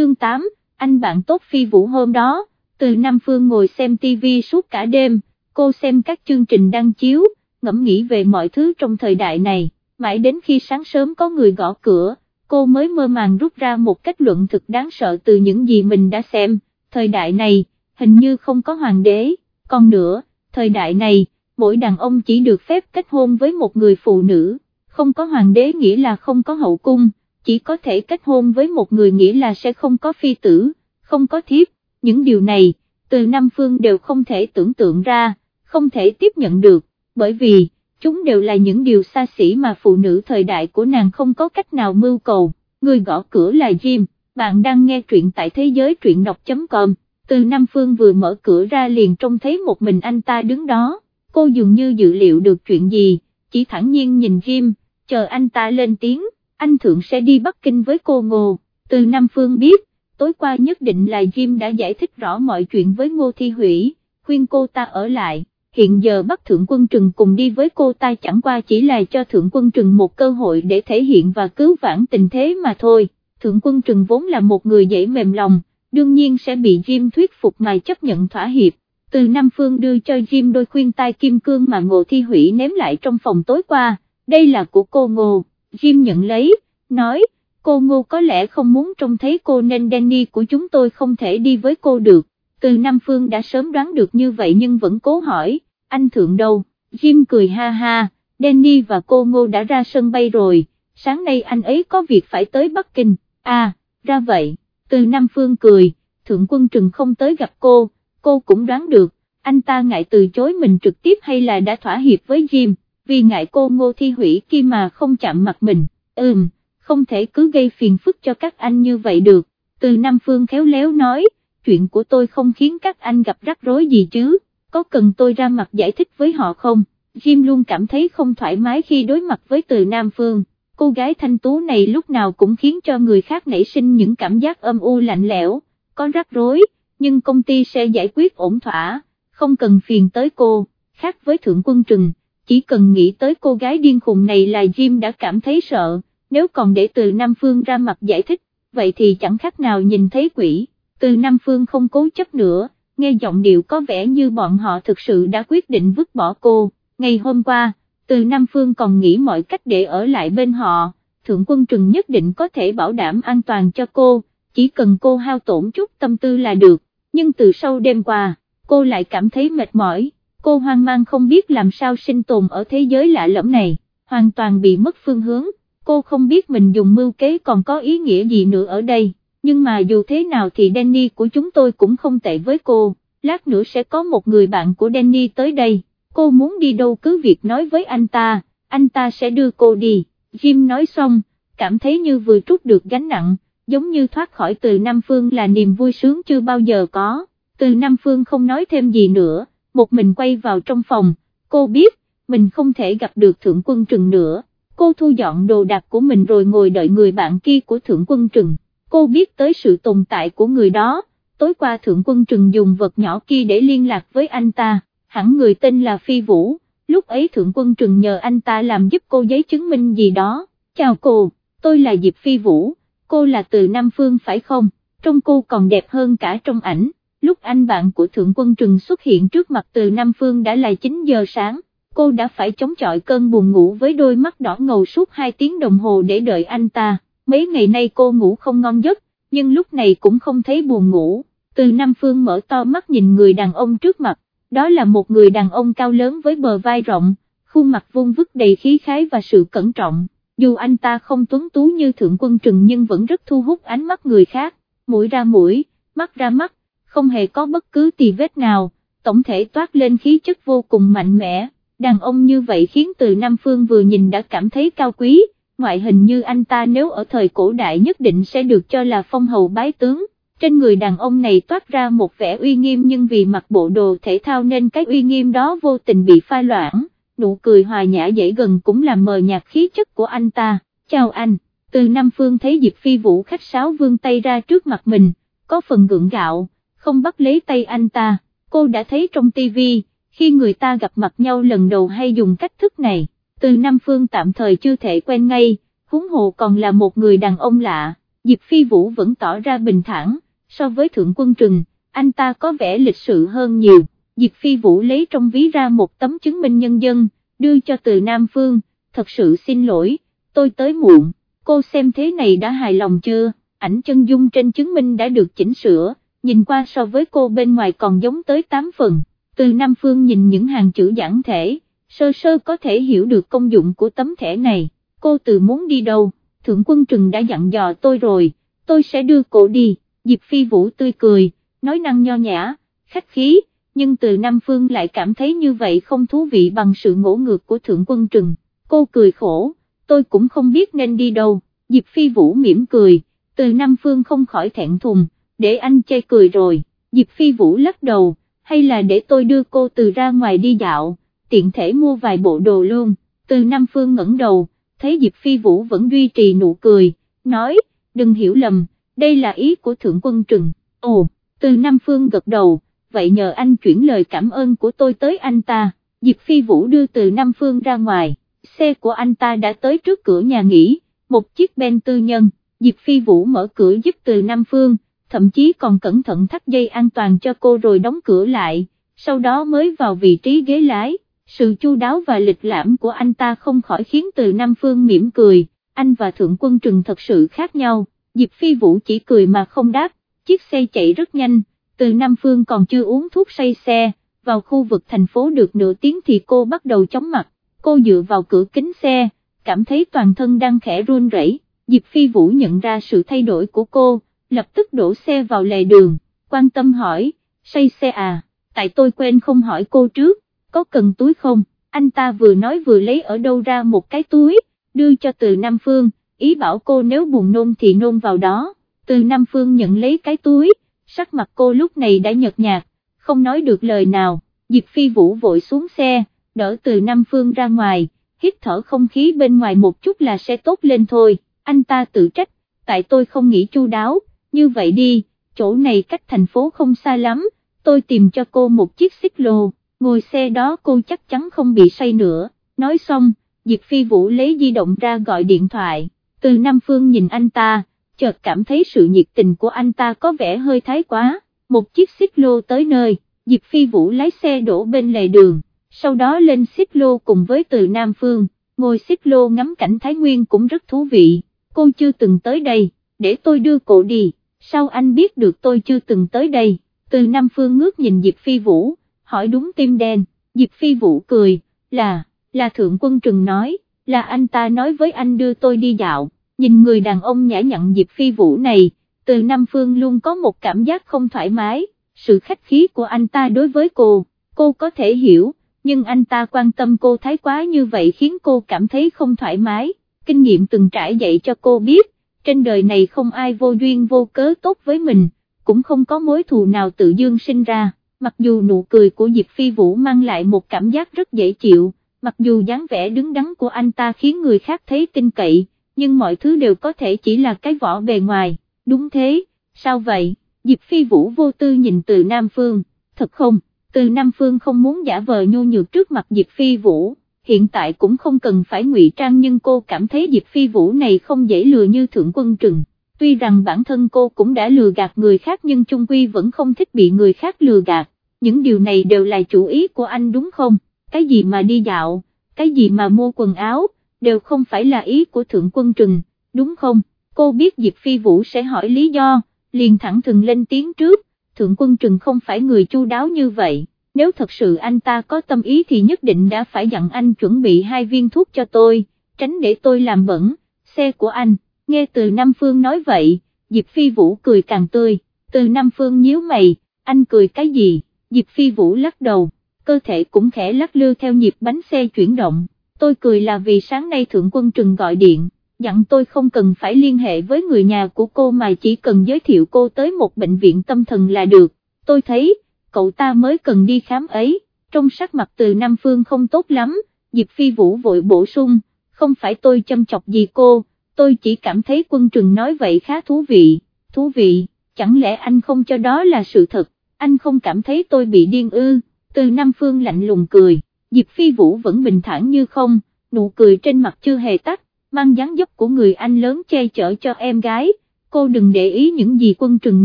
chương 8, anh bạn tốt phi vũ hôm đó, từ Nam Phương ngồi xem TV suốt cả đêm, cô xem các chương trình đăng chiếu, ngẫm nghĩ về mọi thứ trong thời đại này, mãi đến khi sáng sớm có người gõ cửa, cô mới mơ màng rút ra một kết luận thực đáng sợ từ những gì mình đã xem, thời đại này, hình như không có hoàng đế, còn nữa, thời đại này, mỗi đàn ông chỉ được phép kết hôn với một người phụ nữ, không có hoàng đế nghĩa là không có hậu cung, chỉ có thể kết hôn với một người nghĩa là sẽ không có phi tử, không có thiếp, những điều này, từ Nam Phương đều không thể tưởng tượng ra, không thể tiếp nhận được, bởi vì, chúng đều là những điều xa xỉ mà phụ nữ thời đại của nàng không có cách nào mưu cầu, người gõ cửa là Jim, bạn đang nghe truyện tại thế giới truyện đọc.com, từ Nam Phương vừa mở cửa ra liền trông thấy một mình anh ta đứng đó, cô dường như dự liệu được chuyện gì, chỉ thẳng nhiên nhìn Jim, chờ anh ta lên tiếng, anh Thượng sẽ đi Bắc Kinh với cô Ngô, từ Nam Phương biết, tối qua nhất định là Jim đã giải thích rõ mọi chuyện với Ngô Thi Hủy, khuyên cô ta ở lại, hiện giờ Bắc Thượng Quân Trừng cùng đi với cô ta chẳng qua chỉ là cho Thượng Quân Trừng một cơ hội để thể hiện và cứu vãn tình thế mà thôi, Thượng Quân Trừng vốn là một người dễ mềm lòng, đương nhiên sẽ bị Jim thuyết phục mà chấp nhận thỏa hiệp. Từ Nam Phương đưa cho Jim đôi khuyên tai kim cương mà Ngô Thi Hủy ném lại trong phòng tối qua, đây là của cô Ngô, Jim nhận lấy, nói, cô Ngô có lẽ không muốn trông thấy cô nên Danny của chúng tôi không thể đi với cô được, từ Nam Phương đã sớm đoán được như vậy nhưng vẫn cố hỏi, anh thượng đâu, Jim cười ha ha, Danny và cô Ngô đã ra sân bay rồi, sáng nay anh ấy có việc phải tới Bắc Kinh, à, ra vậy, từ Nam Phương cười, thượng quân trừng không tới gặp cô, cô cũng đoán được, anh ta ngại từ chối mình trực tiếp hay là đã thỏa hiệp với Jim, vì ngại cô Ngô Thi Hủy kia mà không chạm mặt mình, ừm không thể cứ gây phiền phức cho các anh như vậy được, từ Nam Phương khéo léo nói, chuyện của tôi không khiến các anh gặp rắc rối gì chứ, có cần tôi ra mặt giải thích với họ không, Jim luôn cảm thấy không thoải mái khi đối mặt với từ Nam Phương, cô gái thanh tú này lúc nào cũng khiến cho người khác nảy sinh những cảm giác âm u lạnh lẽo, có rắc rối, nhưng công ty sẽ giải quyết ổn thỏa, không cần phiền tới cô, khác với Thượng Quân Trừng, chỉ cần nghĩ tới cô gái điên khùng này là Jim đã cảm thấy sợ nếu còn để từ Nam Phương ra mặt giải thích, vậy thì chẳng khác nào nhìn thấy quỷ, từ Nam Phương không cố chấp nữa, nghe giọng điệu có vẻ như bọn họ thực sự đã quyết định vứt bỏ cô, ngày hôm qua, từ Nam Phương còn nghĩ mọi cách để ở lại bên họ, Thượng Quân Trừng nhất định có thể bảo đảm an toàn cho cô, chỉ cần cô hao tổn chút tâm tư là được, nhưng từ sau đêm qua, cô lại cảm thấy mệt mỏi, cô hoang mang không biết làm sao sinh tồn ở thế giới lạ lẫm này, hoàn toàn bị mất phương hướng. Cô không biết mình dùng mưu kế còn có ý nghĩa gì nữa ở đây, nhưng mà dù thế nào thì Danny của chúng tôi cũng không tệ với cô, lát nữa sẽ có một người bạn của Danny tới đây, cô muốn đi đâu cứ việc nói với anh ta, anh ta sẽ đưa cô đi, Jim nói xong, cảm thấy như vừa trút được gánh nặng, giống như thoát khỏi từ Nam Phương là niềm vui sướng chưa bao giờ có, từ Nam Phương không nói thêm gì nữa, một mình quay vào trong phòng, cô biết, mình không thể gặp được Thượng Quân Trừng nữa. Cô thu dọn đồ đạc của mình rồi ngồi đợi người bạn kia của Thượng Quân Trừng, cô biết tới sự tồn tại của người đó, tối qua Thượng Quân Trừng dùng vật nhỏ kia để liên lạc với anh ta, hẳn người tên là Phi Vũ, lúc ấy Thượng Quân Trừng nhờ anh ta làm giúp cô giấy chứng minh gì đó, chào cô, tôi là Diệp Phi Vũ, cô là từ Nam Phương phải không, trông cô còn đẹp hơn cả trong ảnh, lúc anh bạn của Thượng Quân Trừng xuất hiện trước mặt từ Nam Phương đã là 9 giờ sáng cô đã phải chống chọi cơn buồn ngủ với đôi mắt đỏ ngầu suốt 2 tiếng đồng hồ để đợi anh ta, mấy ngày nay cô ngủ không ngon giấc, nhưng lúc này cũng không thấy buồn ngủ, từ Nam Phương mở to mắt nhìn người đàn ông trước mặt, đó là một người đàn ông cao lớn với bờ vai rộng, khuôn mặt vuông vức đầy khí khái và sự cẩn trọng, dù anh ta không tuấn tú như thượng quân trừng nhưng vẫn rất thu hút ánh mắt người khác, mũi ra mũi, mắt ra mắt, không hề có bất cứ tì vết nào, tổng thể toát lên khí chất vô cùng mạnh mẽ. Đàn ông như vậy khiến từ Nam Phương vừa nhìn đã cảm thấy cao quý, ngoại hình như anh ta nếu ở thời cổ đại nhất định sẽ được cho là phong hầu bái tướng, trên người đàn ông này toát ra một vẻ uy nghiêm nhưng vì mặc bộ đồ thể thao nên cái uy nghiêm đó vô tình bị phai loãng, nụ cười hòa nhã dễ gần cũng làm mờ nhạt khí chất của anh ta, chào anh, từ Nam Phương thấy Diệp Phi Vũ khách sáo vương tay ra trước mặt mình, có phần gượng gạo, không bắt lấy tay anh ta, cô đã thấy trong tivi khi người ta gặp mặt nhau lần đầu hay dùng cách thức này, từ Nam Phương tạm thời chưa thể quen ngay, huống hồ còn là một người đàn ông lạ, Diệp Phi Vũ vẫn tỏ ra bình thản, so với Thượng Quân Trừng, anh ta có vẻ lịch sự hơn nhiều, Diệp Phi Vũ lấy trong ví ra một tấm chứng minh nhân dân, đưa cho từ Nam Phương, thật sự xin lỗi, tôi tới muộn, cô xem thế này đã hài lòng chưa, ảnh chân dung trên chứng minh đã được chỉnh sửa, nhìn qua so với cô bên ngoài còn giống tới 8 phần, từ Nam Phương nhìn những hàng chữ giản thể, sơ sơ có thể hiểu được công dụng của tấm thẻ này, cô từ muốn đi đâu, Thượng Quân Trừng đã dặn dò tôi rồi, tôi sẽ đưa cô đi, Diệp Phi Vũ tươi cười, nói năng nho nhã, khách khí, nhưng từ Nam Phương lại cảm thấy như vậy không thú vị bằng sự ngỗ ngược của Thượng Quân Trừng, cô cười khổ, tôi cũng không biết nên đi đâu, Diệp Phi Vũ mỉm cười, từ Nam Phương không khỏi thẹn thùng, để anh chê cười rồi, Diệp Phi Vũ lắc đầu, hay là để tôi đưa cô từ ra ngoài đi dạo, tiện thể mua vài bộ đồ luôn, từ Nam Phương ngẩng đầu, thấy Diệp Phi Vũ vẫn duy trì nụ cười, nói, đừng hiểu lầm, đây là ý của Thượng Quân Trừng, ồ, từ Nam Phương gật đầu, vậy nhờ anh chuyển lời cảm ơn của tôi tới anh ta, Diệp Phi Vũ đưa từ Nam Phương ra ngoài, xe của anh ta đã tới trước cửa nhà nghỉ, một chiếc ben tư nhân, Diệp Phi Vũ mở cửa giúp từ Nam Phương, thậm chí còn cẩn thận thắt dây an toàn cho cô rồi đóng cửa lại, sau đó mới vào vị trí ghế lái, sự chu đáo và lịch lãm của anh ta không khỏi khiến từ Nam Phương mỉm cười, anh và Thượng Quân Trừng thật sự khác nhau, Diệp Phi Vũ chỉ cười mà không đáp, chiếc xe chạy rất nhanh, từ Nam Phương còn chưa uống thuốc say xe, vào khu vực thành phố được nửa tiếng thì cô bắt đầu chóng mặt, cô dựa vào cửa kính xe, cảm thấy toàn thân đang khẽ run rẩy. Diệp Phi Vũ nhận ra sự thay đổi của cô, lập tức đổ xe vào lề đường, quan tâm hỏi, say xe à, tại tôi quên không hỏi cô trước, có cần túi không, anh ta vừa nói vừa lấy ở đâu ra một cái túi, đưa cho từ Nam Phương, ý bảo cô nếu buồn nôn thì nôn vào đó, từ Nam Phương nhận lấy cái túi, sắc mặt cô lúc này đã nhợt nhạt, không nói được lời nào, Diệp Phi Vũ vội xuống xe, đỡ từ Nam Phương ra ngoài, hít thở không khí bên ngoài một chút là sẽ tốt lên thôi, anh ta tự trách, tại tôi không nghĩ chu đáo, như vậy đi, chỗ này cách thành phố không xa lắm, tôi tìm cho cô một chiếc xích lô, ngồi xe đó cô chắc chắn không bị say nữa, nói xong, Diệp Phi Vũ lấy di động ra gọi điện thoại, từ Nam Phương nhìn anh ta, chợt cảm thấy sự nhiệt tình của anh ta có vẻ hơi thái quá, một chiếc xích lô tới nơi, Diệp Phi Vũ lái xe đổ bên lề đường, sau đó lên xích lô cùng với từ Nam Phương, ngồi xích lô ngắm cảnh Thái Nguyên cũng rất thú vị, cô chưa từng tới đây, để tôi đưa cô đi, sao anh biết được tôi chưa từng tới đây, từ Nam Phương ngước nhìn Diệp Phi Vũ, hỏi đúng tim đen, Diệp Phi Vũ cười, là, là Thượng Quân Trừng nói, là anh ta nói với anh đưa tôi đi dạo, nhìn người đàn ông nhã nhặn Diệp Phi Vũ này, từ Nam Phương luôn có một cảm giác không thoải mái, sự khách khí của anh ta đối với cô, cô có thể hiểu, nhưng anh ta quan tâm cô thái quá như vậy khiến cô cảm thấy không thoải mái, kinh nghiệm từng trải dạy cho cô biết, trên đời này không ai vô duyên vô cớ tốt với mình, cũng không có mối thù nào tự dương sinh ra, mặc dù nụ cười của Diệp Phi Vũ mang lại một cảm giác rất dễ chịu, mặc dù dáng vẻ đứng đắn của anh ta khiến người khác thấy tin cậy, nhưng mọi thứ đều có thể chỉ là cái vỏ bề ngoài, đúng thế, sao vậy, Diệp Phi Vũ vô tư nhìn từ Nam Phương, thật không, từ Nam Phương không muốn giả vờ nhô nhược trước mặt Diệp Phi Vũ, hiện tại cũng không cần phải ngụy trang nhưng cô cảm thấy Diệp Phi Vũ này không dễ lừa như Thượng Quân Trừng, tuy rằng bản thân cô cũng đã lừa gạt người khác nhưng Trung Quy vẫn không thích bị người khác lừa gạt, những điều này đều là chủ ý của anh đúng không, cái gì mà đi dạo, cái gì mà mua quần áo, đều không phải là ý của Thượng Quân Trừng, đúng không, cô biết Diệp Phi Vũ sẽ hỏi lý do, liền thẳng thừng lên tiếng trước, Thượng Quân Trừng không phải người chu đáo như vậy, nếu thật sự anh ta có tâm ý thì nhất định đã phải dặn anh chuẩn bị hai viên thuốc cho tôi, tránh để tôi làm bẩn, xe của anh, nghe từ Nam Phương nói vậy, Diệp Phi Vũ cười càng tươi, từ Nam Phương nhíu mày, anh cười cái gì, Diệp Phi Vũ lắc đầu, cơ thể cũng khẽ lắc lư theo nhịp bánh xe chuyển động, tôi cười là vì sáng nay Thượng Quân Trừng gọi điện, dặn tôi không cần phải liên hệ với người nhà của cô mà chỉ cần giới thiệu cô tới một bệnh viện tâm thần là được, tôi thấy, cậu ta mới cần đi khám ấy, trong sắc mặt từ Nam Phương không tốt lắm, Diệp Phi Vũ vội bổ sung, không phải tôi châm chọc gì cô, tôi chỉ cảm thấy quân trừng nói vậy khá thú vị, thú vị, chẳng lẽ anh không cho đó là sự thật, anh không cảm thấy tôi bị điên ư, từ Nam Phương lạnh lùng cười, Diệp Phi Vũ vẫn bình thản như không, nụ cười trên mặt chưa hề tắt, mang dáng dấp của người anh lớn che chở cho em gái, cô đừng để ý những gì quân trừng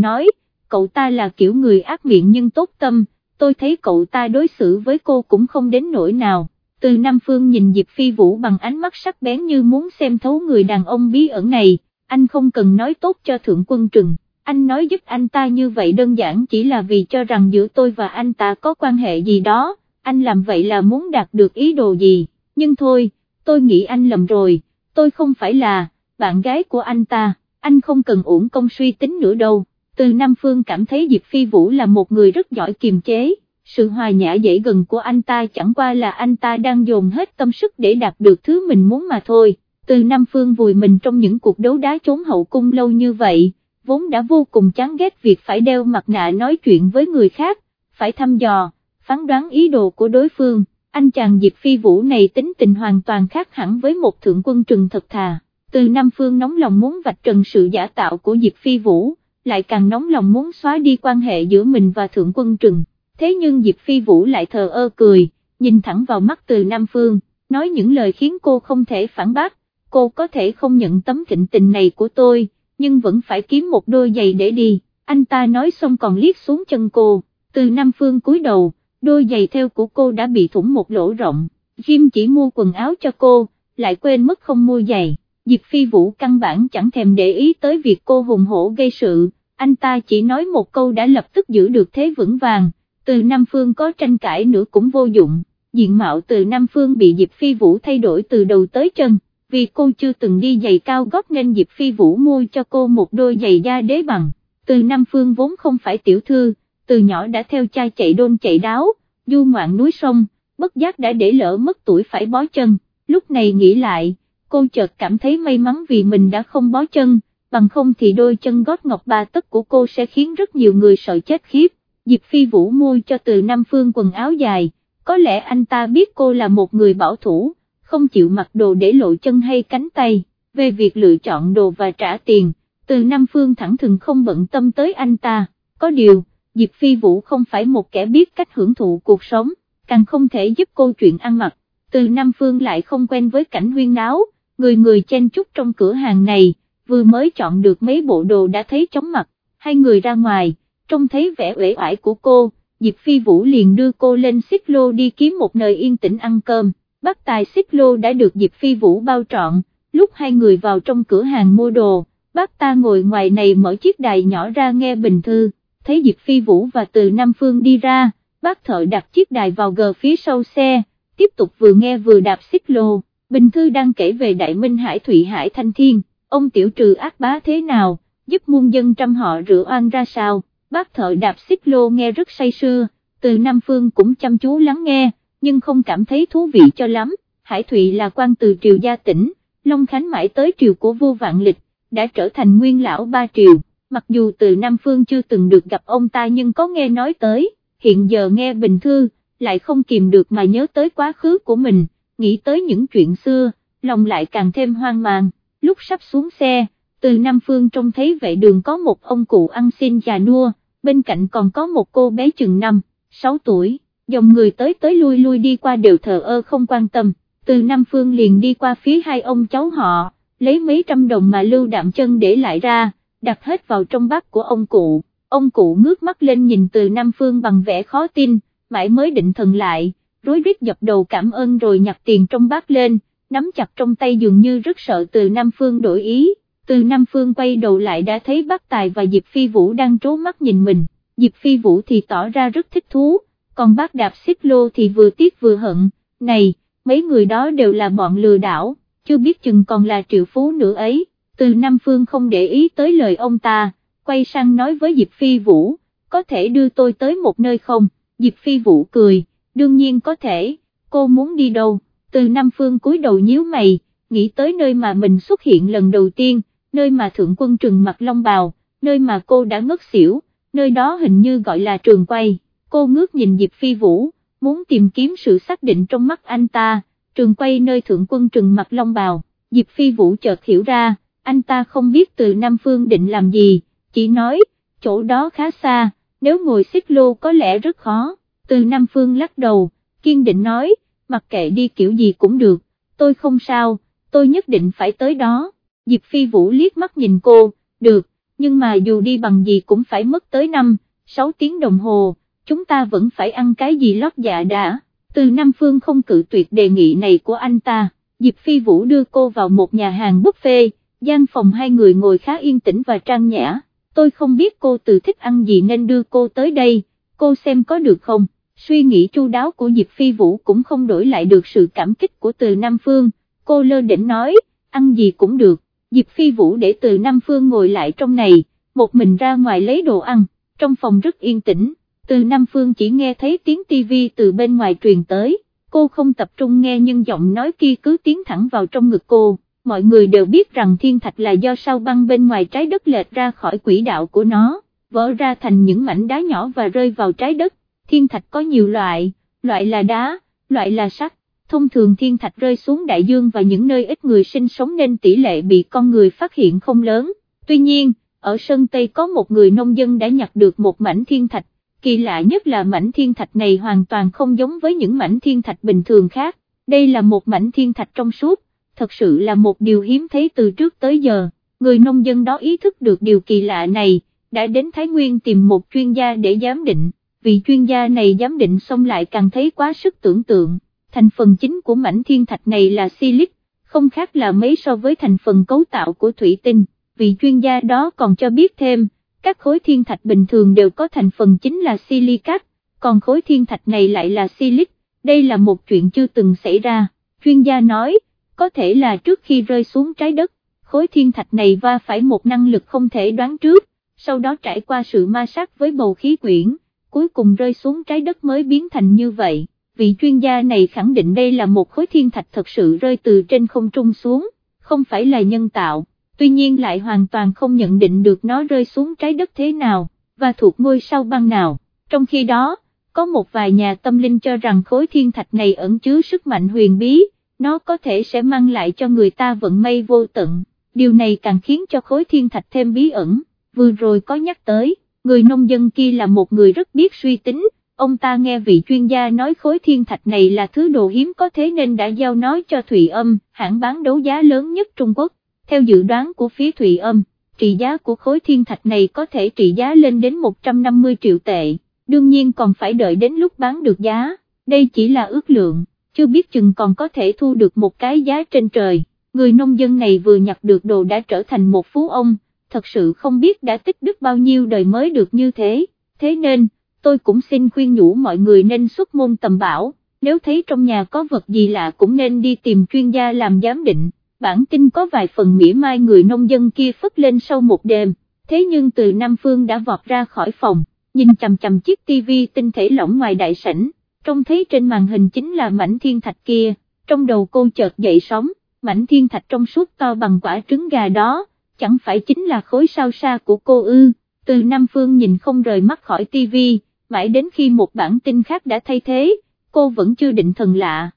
nói, cậu ta là kiểu người ác miệng nhưng tốt tâm, tôi thấy cậu ta đối xử với cô cũng không đến nỗi nào. Từ Nam Phương nhìn Diệp Phi Vũ bằng ánh mắt sắc bén như muốn xem thấu người đàn ông bí ẩn này, anh không cần nói tốt cho Thượng Quân Trừng, anh nói giúp anh ta như vậy đơn giản chỉ là vì cho rằng giữa tôi và anh ta có quan hệ gì đó, anh làm vậy là muốn đạt được ý đồ gì, nhưng thôi, tôi nghĩ anh lầm rồi, tôi không phải là, bạn gái của anh ta, anh không cần uổng công suy tính nữa đâu, từ Nam Phương cảm thấy Diệp Phi Vũ là một người rất giỏi kiềm chế. Sự hòa nhã dễ gần của anh ta chẳng qua là anh ta đang dồn hết tâm sức để đạt được thứ mình muốn mà thôi, từ Nam Phương vùi mình trong những cuộc đấu đá trốn hậu cung lâu như vậy, vốn đã vô cùng chán ghét việc phải đeo mặt nạ nói chuyện với người khác, phải thăm dò, phán đoán ý đồ của đối phương, anh chàng Diệp Phi Vũ này tính tình hoàn toàn khác hẳn với một thượng quân trừng thật thà, từ Nam Phương nóng lòng muốn vạch trần sự giả tạo của Diệp Phi Vũ, lại càng nóng lòng muốn xóa đi quan hệ giữa mình và thượng quân trừng. Thế nhưng Diệp Phi Vũ lại thờ ơ cười, nhìn thẳng vào mắt từ Nam Phương, nói những lời khiến cô không thể phản bác, cô có thể không nhận tấm thịnh tình này của tôi, nhưng vẫn phải kiếm một đôi giày để đi, anh ta nói xong còn liếc xuống chân cô, từ Nam Phương cúi đầu, đôi giày theo của cô đã bị thủng một lỗ rộng, Jim chỉ mua quần áo cho cô, lại quên mất không mua giày, Diệp Phi Vũ căn bản chẳng thèm để ý tới việc cô hùng hổ gây sự, anh ta chỉ nói một câu đã lập tức giữ được thế vững vàng từ Nam Phương có tranh cãi nữa cũng vô dụng, diện mạo từ Nam Phương bị Diệp Phi Vũ thay đổi từ đầu tới chân, vì cô chưa từng đi giày cao gót nên Diệp Phi Vũ mua cho cô một đôi giày da đế bằng, từ Nam Phương vốn không phải tiểu thư, từ nhỏ đã theo cha chạy đôn chạy đáo, du ngoạn núi sông, bất giác đã để lỡ mất tuổi phải bó chân, lúc này nghĩ lại, cô chợt cảm thấy may mắn vì mình đã không bó chân, bằng không thì đôi chân gót ngọc ba tấc của cô sẽ khiến rất nhiều người sợ chết khiếp. Diệp Phi Vũ mua cho từ Nam Phương quần áo dài, có lẽ anh ta biết cô là một người bảo thủ, không chịu mặc đồ để lộ chân hay cánh tay, về việc lựa chọn đồ và trả tiền, từ Nam Phương thẳng thừng không bận tâm tới anh ta, có điều, Diệp Phi Vũ không phải một kẻ biết cách hưởng thụ cuộc sống, càng không thể giúp cô chuyện ăn mặc, từ Nam Phương lại không quen với cảnh huyên náo, người người chen chúc trong cửa hàng này, vừa mới chọn được mấy bộ đồ đã thấy chóng mặt, hai người ra ngoài trông thấy vẻ uể oải của cô, Diệp Phi Vũ liền đưa cô lên xích lô đi kiếm một nơi yên tĩnh ăn cơm, bác tài xích lô đã được Diệp Phi Vũ bao trọn, lúc hai người vào trong cửa hàng mua đồ, bác ta ngồi ngoài này mở chiếc đài nhỏ ra nghe bình thư, thấy Diệp Phi Vũ và từ Nam Phương đi ra, bác thợ đặt chiếc đài vào gờ phía sau xe, tiếp tục vừa nghe vừa đạp xích lô, bình thư đang kể về Đại Minh Hải Thụy Hải Thanh Thiên, ông tiểu trừ ác bá thế nào, giúp muôn dân trăm họ rửa oan ra sao bác thợ đạp xích lô nghe rất say sưa, từ Nam Phương cũng chăm chú lắng nghe, nhưng không cảm thấy thú vị cho lắm, Hải Thụy là quan từ triều gia tỉnh, Long Khánh mãi tới triều của vua vạn lịch, đã trở thành nguyên lão ba triều, mặc dù từ Nam Phương chưa từng được gặp ông ta nhưng có nghe nói tới, hiện giờ nghe bình thư, lại không kìm được mà nhớ tới quá khứ của mình, nghĩ tới những chuyện xưa, lòng lại càng thêm hoang mang, lúc sắp xuống xe, từ Nam Phương trông thấy vệ đường có một ông cụ ăn xin già nua, bên cạnh còn có một cô bé chừng 5, 6 tuổi, dòng người tới tới lui lui đi qua đều thờ ơ không quan tâm, từ Nam Phương liền đi qua phía hai ông cháu họ, lấy mấy trăm đồng mà lưu đạm chân để lại ra, đặt hết vào trong bát của ông cụ, ông cụ ngước mắt lên nhìn từ Nam Phương bằng vẻ khó tin, mãi mới định thần lại, rối rít dập đầu cảm ơn rồi nhặt tiền trong bát lên, nắm chặt trong tay dường như rất sợ từ Nam Phương đổi ý. Từ Nam Phương quay đầu lại đã thấy bác Tài và Diệp Phi Vũ đang trố mắt nhìn mình, Diệp Phi Vũ thì tỏ ra rất thích thú, còn bác đạp xích lô thì vừa tiếc vừa hận, này, mấy người đó đều là bọn lừa đảo, chưa biết chừng còn là triệu phú nữa ấy, từ Nam Phương không để ý tới lời ông ta, quay sang nói với Diệp Phi Vũ, có thể đưa tôi tới một nơi không, Diệp Phi Vũ cười, đương nhiên có thể, cô muốn đi đâu, từ Nam Phương cúi đầu nhíu mày, nghĩ tới nơi mà mình xuất hiện lần đầu tiên, nơi mà thượng quân trừng mặc long bào, nơi mà cô đã ngất xỉu, nơi đó hình như gọi là trường quay, cô ngước nhìn Diệp Phi Vũ, muốn tìm kiếm sự xác định trong mắt anh ta, trường quay nơi thượng quân trừng mặc long bào, Diệp Phi Vũ chợt hiểu ra, anh ta không biết từ Nam Phương định làm gì, chỉ nói, chỗ đó khá xa, nếu ngồi xích lô có lẽ rất khó, từ Nam Phương lắc đầu, kiên định nói, mặc kệ đi kiểu gì cũng được, tôi không sao, tôi nhất định phải tới đó. Diệp Phi Vũ liếc mắt nhìn cô, được, nhưng mà dù đi bằng gì cũng phải mất tới 5, 6 tiếng đồng hồ, chúng ta vẫn phải ăn cái gì lót dạ đã, từ Nam Phương không cự tuyệt đề nghị này của anh ta, Diệp Phi Vũ đưa cô vào một nhà hàng buffet, gian phòng hai người ngồi khá yên tĩnh và trang nhã, tôi không biết cô từ thích ăn gì nên đưa cô tới đây, cô xem có được không, suy nghĩ chu đáo của Diệp Phi Vũ cũng không đổi lại được sự cảm kích của từ Nam Phương, cô lơ đỉnh nói, ăn gì cũng được, Diệp Phi Vũ để từ Nam Phương ngồi lại trong này, một mình ra ngoài lấy đồ ăn, trong phòng rất yên tĩnh, từ Nam Phương chỉ nghe thấy tiếng tivi từ bên ngoài truyền tới, cô không tập trung nghe nhưng giọng nói kia cứ tiến thẳng vào trong ngực cô, mọi người đều biết rằng thiên thạch là do sao băng bên ngoài trái đất lệch ra khỏi quỹ đạo của nó, vỡ ra thành những mảnh đá nhỏ và rơi vào trái đất, thiên thạch có nhiều loại, loại là đá, loại là sắt, thông thường thiên thạch rơi xuống đại dương và những nơi ít người sinh sống nên tỷ lệ bị con người phát hiện không lớn, tuy nhiên, ở Sơn Tây có một người nông dân đã nhặt được một mảnh thiên thạch, kỳ lạ nhất là mảnh thiên thạch này hoàn toàn không giống với những mảnh thiên thạch bình thường khác, đây là một mảnh thiên thạch trong suốt, thật sự là một điều hiếm thấy từ trước tới giờ, người nông dân đó ý thức được điều kỳ lạ này, đã đến Thái Nguyên tìm một chuyên gia để giám định, vị chuyên gia này giám định xong lại càng thấy quá sức tưởng tượng, thành phần chính của mảnh thiên thạch này là silic, không khác là mấy so với thành phần cấu tạo của thủy tinh, vị chuyên gia đó còn cho biết thêm, các khối thiên thạch bình thường đều có thành phần chính là silicat, còn khối thiên thạch này lại là silic, đây là một chuyện chưa từng xảy ra, chuyên gia nói, có thể là trước khi rơi xuống trái đất, khối thiên thạch này va phải một năng lực không thể đoán trước, sau đó trải qua sự ma sát với bầu khí quyển, cuối cùng rơi xuống trái đất mới biến thành như vậy. Vị chuyên gia này khẳng định đây là một khối thiên thạch thật sự rơi từ trên không trung xuống, không phải là nhân tạo, tuy nhiên lại hoàn toàn không nhận định được nó rơi xuống trái đất thế nào, và thuộc ngôi sao băng nào. Trong khi đó, có một vài nhà tâm linh cho rằng khối thiên thạch này ẩn chứa sức mạnh huyền bí, nó có thể sẽ mang lại cho người ta vận may vô tận, điều này càng khiến cho khối thiên thạch thêm bí ẩn, vừa rồi có nhắc tới, người nông dân kia là một người rất biết suy tính, ông ta nghe vị chuyên gia nói khối thiên thạch này là thứ đồ hiếm có thế nên đã giao nói cho Thụy Âm, hãng bán đấu giá lớn nhất Trung Quốc, theo dự đoán của phía Thụy Âm, trị giá của khối thiên thạch này có thể trị giá lên đến 150 triệu tệ, đương nhiên còn phải đợi đến lúc bán được giá, đây chỉ là ước lượng chưa biết chừng còn có thể thu được một cái giá trên trời, người nông dân này vừa nhặt được đồ đã trở thành một phú ông, thật sự không biết đã tích đức bao nhiêu đời mới được như thế, thế nên, tôi cũng xin khuyên nhủ mọi người nên xuất môn tầm bảo, nếu thấy trong nhà có vật gì lạ cũng nên đi tìm chuyên gia làm giám định, bản tin có vài phần mỉa mai người nông dân kia phất lên sau một đêm, thế nhưng từ Nam Phương đã vọt ra khỏi phòng, nhìn chầm chầm chiếc tivi tinh thể lỏng ngoài đại sảnh. Trông thấy trên màn hình chính là mảnh thiên thạch kia, trong đầu cô chợt dậy sóng, mảnh thiên thạch trong suốt to bằng quả trứng gà đó, chẳng phải chính là khối sao xa của cô ư, từ Nam Phương nhìn không rời mắt khỏi tivi, mãi đến khi một bản tin khác đã thay thế, cô vẫn chưa định thần lạ,